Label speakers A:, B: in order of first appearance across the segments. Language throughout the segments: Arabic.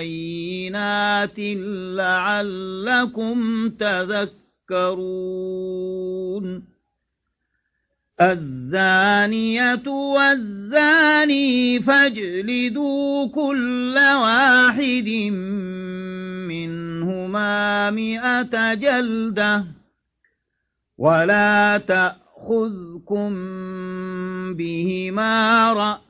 A: بينات لعلكم تذكرون. الزانية والزاني فاجلدوا كل واحد منهما مئة جلدة ولا تأخذكم بهما رأس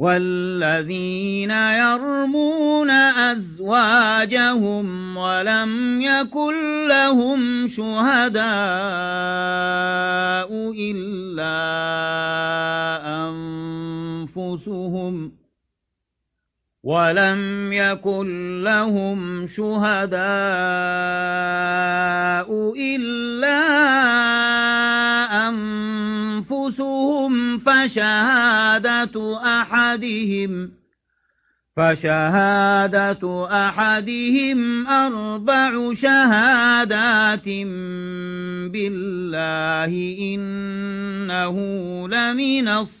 A: والذين يرمون أزواجهم ولم يكن لهم شهداء إلا أنفسهم ولم يكن لهم شهداء إلا أنفسهم فشهادة أحدهم فشهادة أحدهم أربع شهادات بالله إنه لمن الصادقين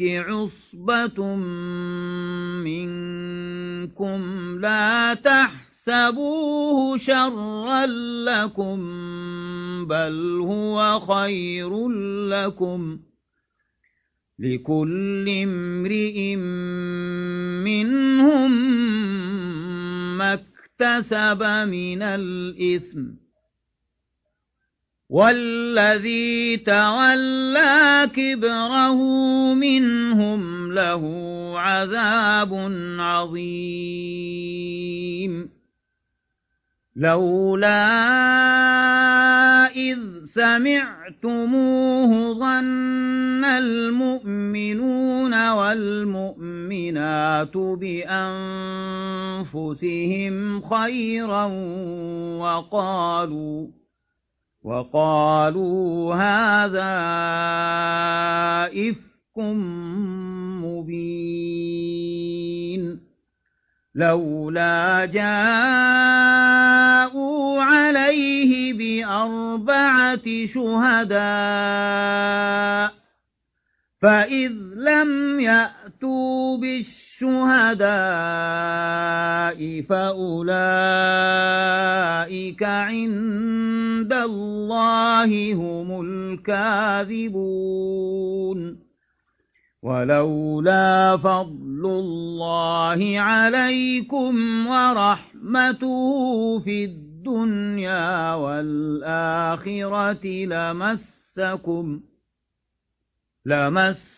A: عصبة منكم لا تحسبوه شرا لكم بل هو خير لكم لكل امرئ منهم ما اكتسب من الإثم والذي تولى كبره منهم له عذاب عظيم لولا إذ سمعتموه ظن المؤمنون والمؤمنات بأنفسهم خيرا وقالوا وقالوا هذا إفك مبين لولا جاءوا عليه بأربعة شهداء فإذ لم يأتوا بالشهداء فأولئك عند الله هم الكاذبون ولولا فضل الله عليكم ورحمته في الدنيا والآخرة لمسكم لمسكم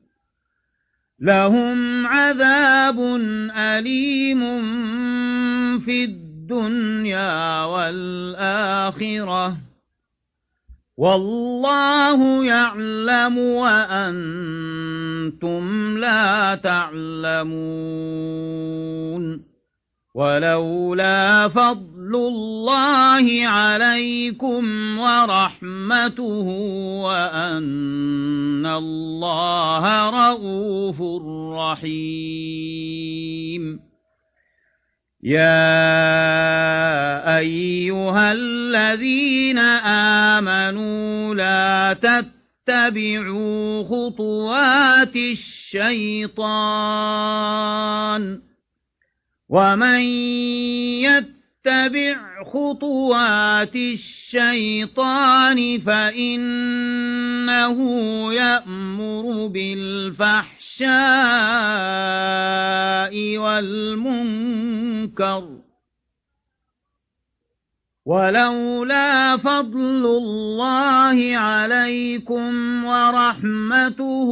A: لهم عذاب أليم في الدنيا والآخرة. والله يعلم وأنتم لا تعلمون. ولولا فضل الله عليكم ورحمته وأن الله رؤوف رحيم. يا أيها الذين آمنوا لا تتبعوا خطوات الشيطان. ومن يتبع خطوات الشيطان فإنه يأمر بالفحش الفحشاء والمنكر ولولا فضل الله عليكم ورحمته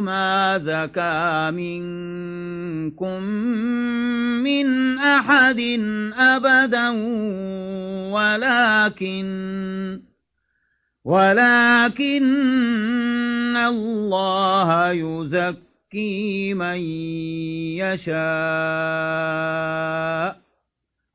A: ما زكى منكم من أحد أبدا ولكن ولكن الله يزكي من يشاء.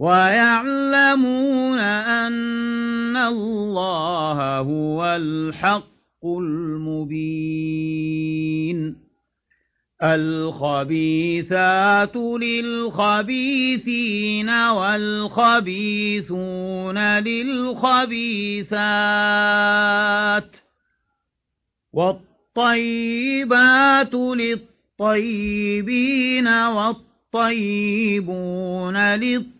A: ويعلمون أن الله هو الحق المبين. الخبيثات للخبيثين والخبيثون للخبيثات والطيبات للطيبين والطيبون للطيبين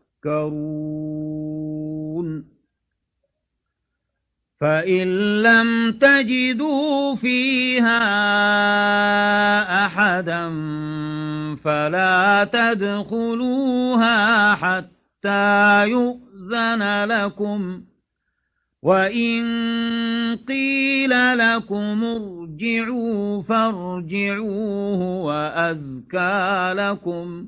A: تذكرون فإن لم تجدوا فيها أحدا فلا تدخلوها حتى يؤذن لكم. وإن قيل لكم ارجعوا فارجعوه وأذكى لكم.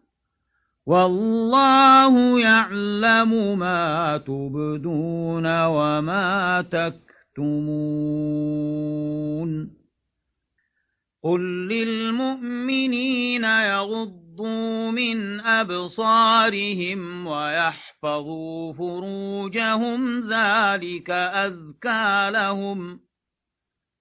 A: والله يعلم ما تبدون وما تكتمون. قل للمؤمنين يغضوا من أبصارهم ويحفظوا فروجهم ذلك أذكى لهم.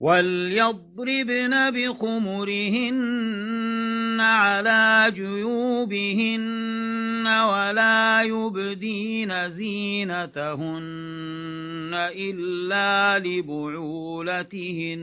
A: وليضربن بخمرهن على جيوبهن ولا يبدين زينتهن إلا لبعولتهن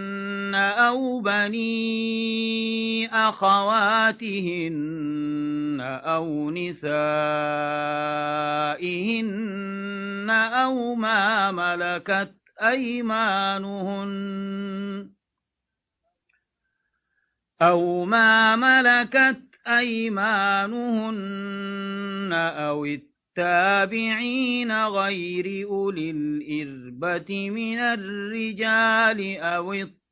A: أو بني أخواتهن أو نسائهن أو ما ملكت أيمانهن أو ما ملكت أيمانهن أو التابعين غير أولي الإربة من الرجال أو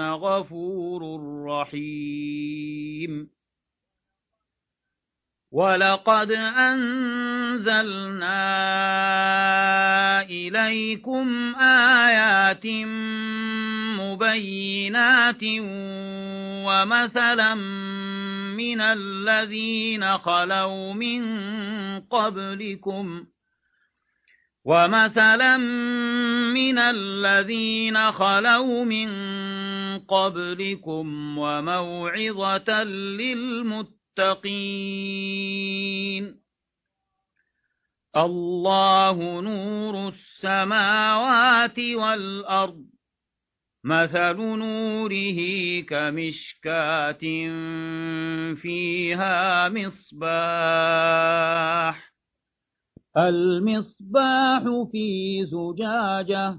A: غفور رحيم ولقد أنزلنا إليكم آيات مبينات ومثلا من الذين خلوا من قبلكم ومثلا من الذين خلوا من قبلكم وموعظة للمتقين الله نور السماوات والأرض مثل نوره كمشكاة فيها مصباح المصباح في زجاجة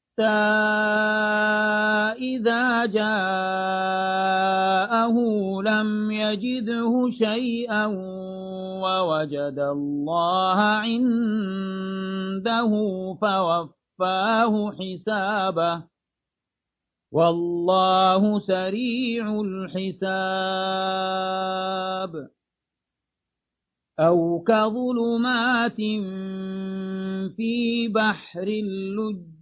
A: إذا جاءه لم يجده شيئا ووجد الله عنده فوفاه حسابه. والله سريع الحساب. أو كظلمات في بحر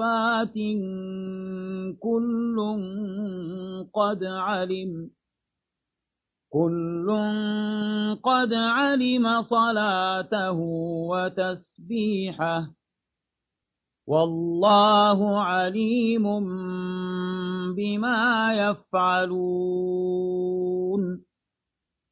A: صافات كل قد علم كل قد علم صلاته وتسبيحه والله عليم بما يفعلون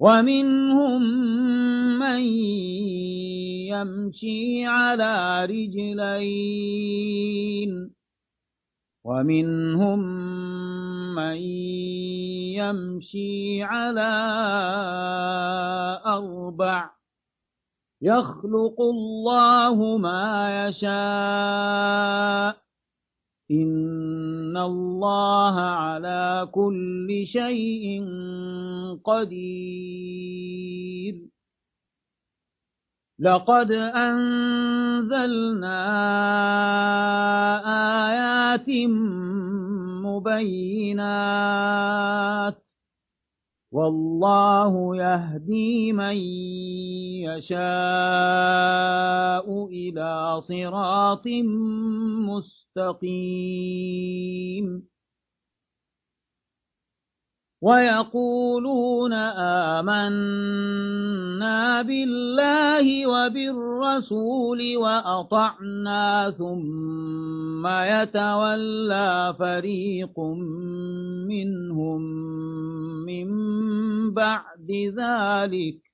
A: ومنهم من يمشي على رجلين ومنهم من يمشي على أربع يخلق الله ما يشاء إن الله على كل شيء قدير. لقد أنزلنا آيات مبينات. والله يهدي من يشاء إلى صراط مستقيم. ويقولون آمنا بالله وبالرسول وأطعنا ثم يتولى فريق منهم من بعد ذلك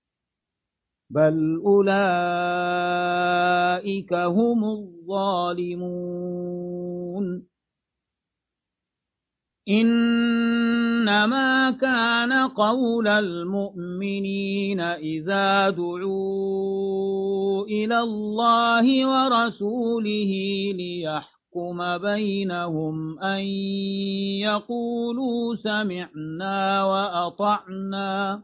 A: بل أولئك هم الظالمون إنما كان قول المؤمنين إذا دعوا إلى الله ورسوله ليحكم بينهم أن يقولوا سمعنا وأطعنا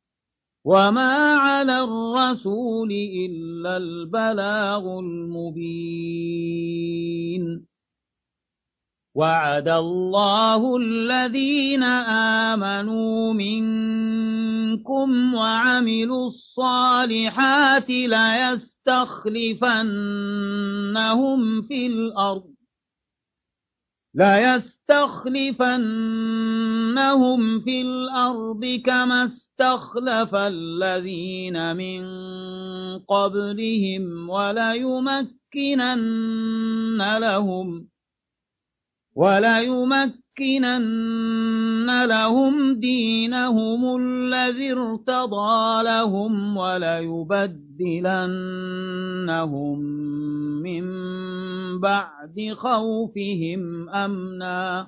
A: وما على الرسول إلا البلاغ المبين وعد الله الذين آمنوا منكم وعملوا الصالحات ليستخلفنهم في الأرض ليستخلفنهم في الأرض كما استخلف الذين من قبلهم وليمكنن لهم وليمكنن لهم دينهم الذي ارتضى لهم وليبدلنهم من بعد خوفهم أمنا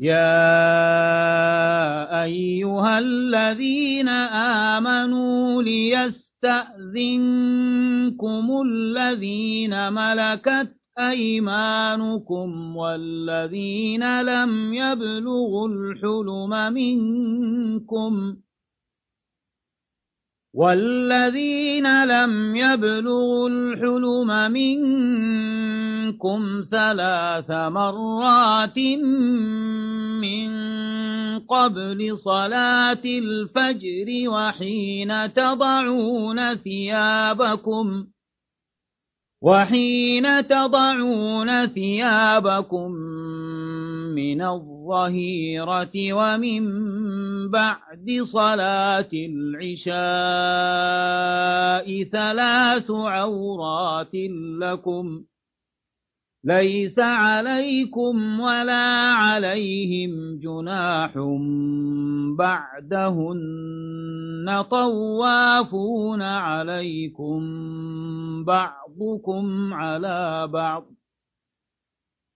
A: يا أيها الذين آمنوا ليستأذنكم الذين ملكت أيمانكم والذين لم يبلغوا الحلم منكم والذين لم يبلغوا الحلم منكم ثلاث مرات من قبل صلاة الفجر وحين تضعون ثيابكم وحين تضعون ثيابكم من الظهيرة ومن بعد صلاة العشاء ثلاث عورات لكم ليس عليكم ولا عليهم جناح بعدهن طوافون عليكم بعضكم على بعض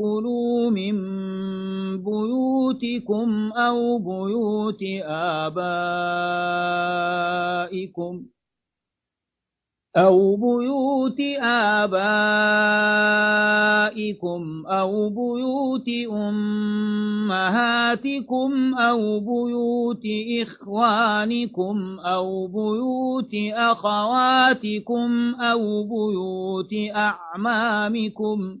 A: كلوا من بيوتكم أو بيوت آبائكم أو بيوت آبائكم أو بيوت أمهاتكم أو بيوت إخوانكم أو بيوت أخواتكم أو بيوت أعمامكم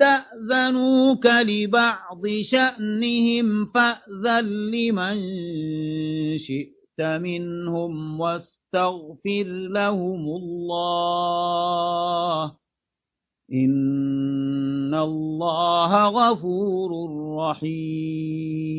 A: استأذنوك لبعض شأنهم فأذن لمن شئت منهم واستغفر لهم الله. إن الله غفور رحيم.